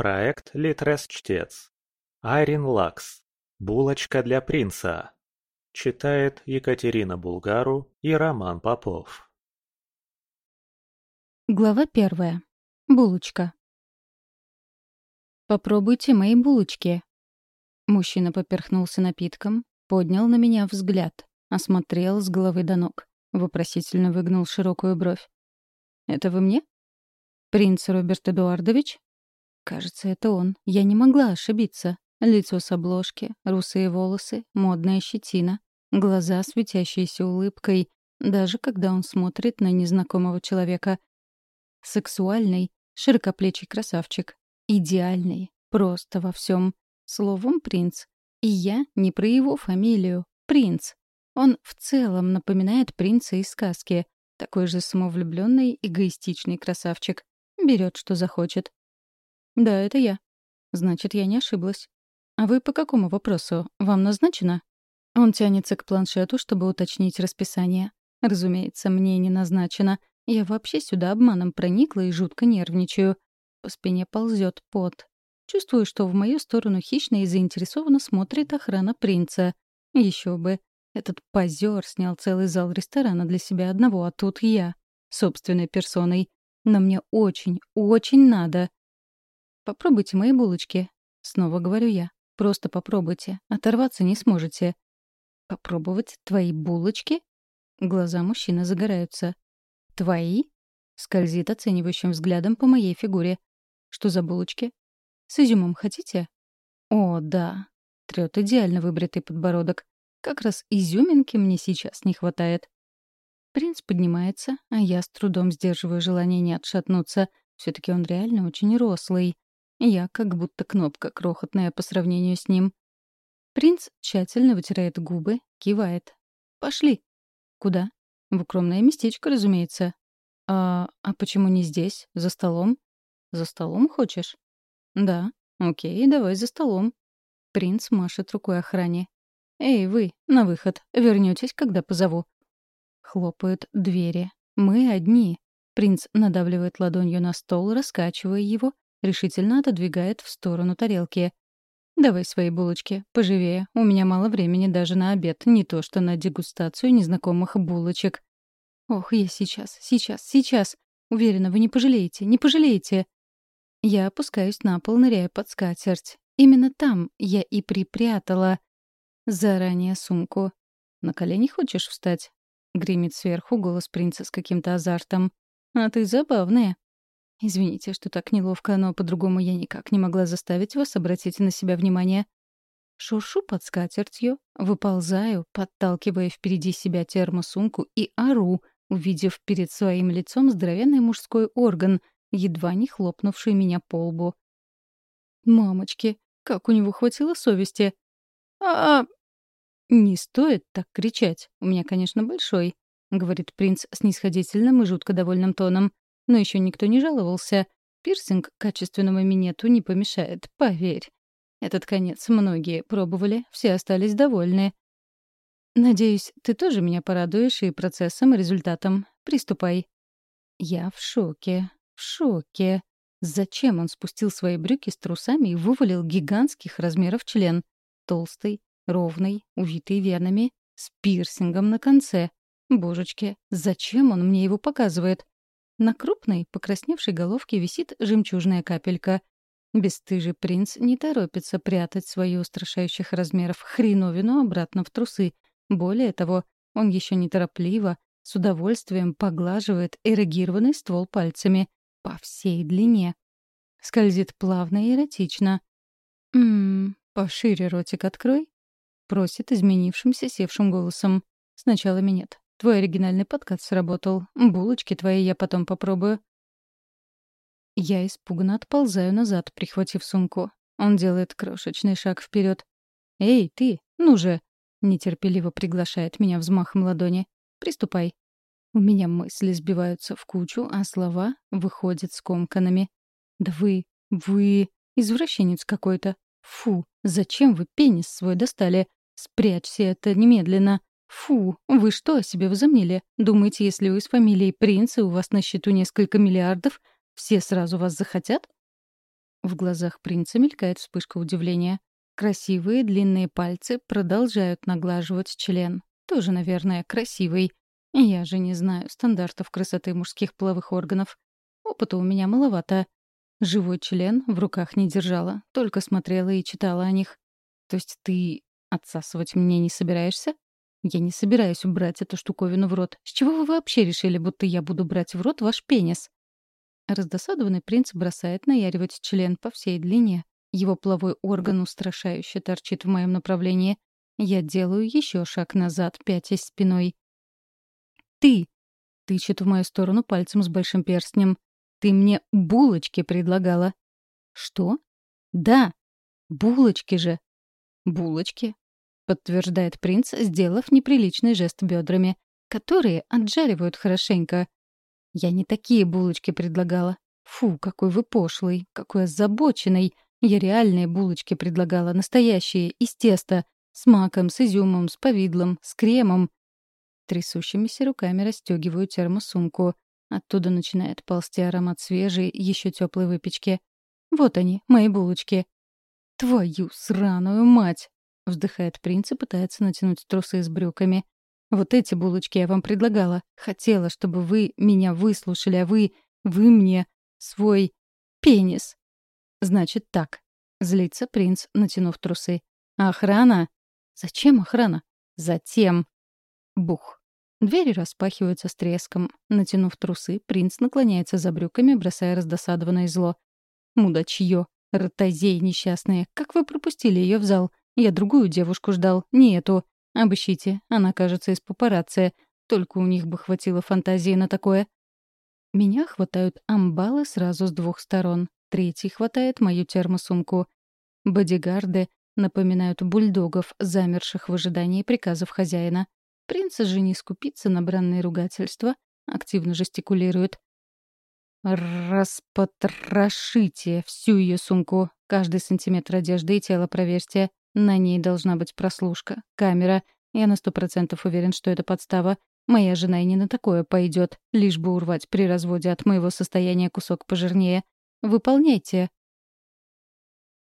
Проект «Литрес-чтец». Айрин Лакс. «Булочка для принца». Читает Екатерина Булгару и Роман Попов. Глава первая. Булочка. «Попробуйте мои булочки». Мужчина поперхнулся напитком, поднял на меня взгляд, осмотрел с головы до ног, вопросительно выгнул широкую бровь. «Это вы мне?» «Принц Роберт Эдуардович?» Кажется, это он. Я не могла ошибиться. Лицо с обложки, русые волосы, модная щетина, глаза, светящиеся улыбкой, даже когда он смотрит на незнакомого человека. Сексуальный, широкоплечий красавчик. Идеальный, просто во всем. Словом, принц. И я не про его фамилию. Принц. Он в целом напоминает принца из сказки. Такой же самовлюбленный, эгоистичный красавчик. Берет, что захочет. «Да, это я». «Значит, я не ошиблась». «А вы по какому вопросу? Вам назначено?» Он тянется к планшету, чтобы уточнить расписание. Разумеется, мне не назначено. Я вообще сюда обманом проникла и жутко нервничаю. По спине ползет пот. Чувствую, что в мою сторону хищно и заинтересованно смотрит охрана принца. Еще бы. Этот позер снял целый зал ресторана для себя одного, а тут я, собственной персоной. Но мне очень, очень надо. Попробуйте мои булочки. Снова говорю я. Просто попробуйте. Оторваться не сможете. Попробовать твои булочки? Глаза мужчины загораются. Твои? Скользит оценивающим взглядом по моей фигуре. Что за булочки? С изюмом хотите? О, да. Трёт идеально выбритый подбородок. Как раз изюминки мне сейчас не хватает. Принц поднимается, а я с трудом сдерживаю желание не отшатнуться. все таки он реально очень рослый. Я как будто кнопка крохотная по сравнению с ним. Принц тщательно вытирает губы, кивает. «Пошли». «Куда?» «В укромное местечко, разумеется». «А, а почему не здесь, за столом?» «За столом хочешь?» «Да». «Окей, давай за столом». Принц машет рукой охране. «Эй, вы, на выход. Вернётесь, когда позову». Хлопают двери. Мы одни. Принц надавливает ладонью на стол, раскачивая его, решительно отодвигает в сторону тарелки. «Давай свои булочки, поживее. У меня мало времени даже на обед, не то что на дегустацию незнакомых булочек». «Ох, я сейчас, сейчас, сейчас. Уверена, вы не пожалеете, не пожалеете». Я опускаюсь на пол, ныряя под скатерть. Именно там я и припрятала заранее сумку. «На колени хочешь встать?» — гремит сверху голос принца с каким-то азартом. «А ты забавная». Извините, что так неловко, но по-другому я никак не могла заставить вас обратить на себя внимание. Шуршу под скатертью, выползаю, подталкивая впереди себя термосумку и ору, увидев перед своим лицом здоровенный мужской орган, едва не хлопнувший меня по лбу. «Мамочки, как у него хватило совести!» а, -а, «Не стоит так кричать. У меня, конечно, большой», — говорит принц снисходительным и жутко довольным тоном. Но еще никто не жаловался. Пирсинг качественному минету не помешает, поверь. Этот конец многие пробовали, все остались довольны. Надеюсь, ты тоже меня порадуешь и процессом, и результатом. Приступай. Я в шоке, в шоке. Зачем он спустил свои брюки с трусами и вывалил гигантских размеров член? Толстый, ровный, увитый венами, с пирсингом на конце. Божечки, зачем он мне его показывает? На крупной, покрасневшей головке висит жемчужная капелька. Бесстыжий принц не торопится прятать свою устрашающих размеров хреновину обратно в трусы. Более того, он еще неторопливо, с удовольствием поглаживает эрегированный ствол пальцами по всей длине. Скользит плавно и эротично. «Ммм, пошире ротик открой», — просит изменившимся севшим голосом. Сначала минет, Твой оригинальный подкат сработал. Булочки твои я потом попробую. Я испуганно отползаю назад, прихватив сумку. Он делает крошечный шаг вперед. «Эй, ты, ну же!» — нетерпеливо приглашает меня взмахом ладони. «Приступай». У меня мысли сбиваются в кучу, а слова выходят скомканными. «Да вы, вы, извращенец какой-то. Фу, зачем вы пенис свой достали? Спрячьте это немедленно. «Фу, вы что о себе возомнили? Думаете, если вы с фамилией принц и у вас на счету несколько миллиардов, все сразу вас захотят?» В глазах принца мелькает вспышка удивления. Красивые длинные пальцы продолжают наглаживать член. Тоже, наверное, красивый. Я же не знаю стандартов красоты мужских половых органов. Опыта у меня маловато. Живой член в руках не держала, только смотрела и читала о них. То есть ты отсасывать мне не собираешься? Я не собираюсь убрать эту штуковину в рот. С чего вы вообще решили, будто я буду брать в рот ваш пенис? Раздосадованный принц бросает наяривать член по всей длине. Его половой орган устрашающе торчит в моем направлении. Я делаю еще шаг назад, пятясь спиной. «Ты!» — тычет в мою сторону пальцем с большим перстнем. «Ты мне булочки предлагала». «Что?» «Да! Булочки же!» «Булочки?» — подтверждает принц, сделав неприличный жест бедрами, которые отжаривают хорошенько. Я не такие булочки предлагала. Фу, какой вы пошлый, какой озабоченный. Я реальные булочки предлагала, настоящие, из теста, с маком, с изюмом, с повидлом, с кремом. Трясущимися руками расстегиваю термосумку. Оттуда начинает ползти аромат свежей, еще теплой выпечки. Вот они, мои булочки. «Твою сраную мать!» — вздыхает принц и пытается натянуть трусы с брюками. Вот эти булочки я вам предлагала. Хотела, чтобы вы меня выслушали, а вы... Вы мне свой пенис. Значит так. Злится принц, натянув трусы. Охрана? Зачем охрана? Затем. Бух. Двери распахиваются с треском. Натянув трусы, принц наклоняется за брюками, бросая раздосадованное зло. Мудачье. Ротозей несчастные. Как вы пропустили ее в зал? Я другую девушку ждал, не эту. Обыщите, она, кажется, из папарацци. Только у них бы хватило фантазии на такое. Меня хватают амбалы сразу с двух сторон. Третий хватает мою термосумку. Бодигарды напоминают бульдогов, замерших в ожидании приказов хозяина. Принц же не скупится на бранные ругательства, активно жестикулирует. «Распотрошите всю ее сумку. Каждый сантиметр одежды и тела проверьте. На ней должна быть прослушка, камера. Я на сто процентов уверен, что это подстава. Моя жена и не на такое пойдет, лишь бы урвать при разводе от моего состояния кусок пожирнее. Выполняйте.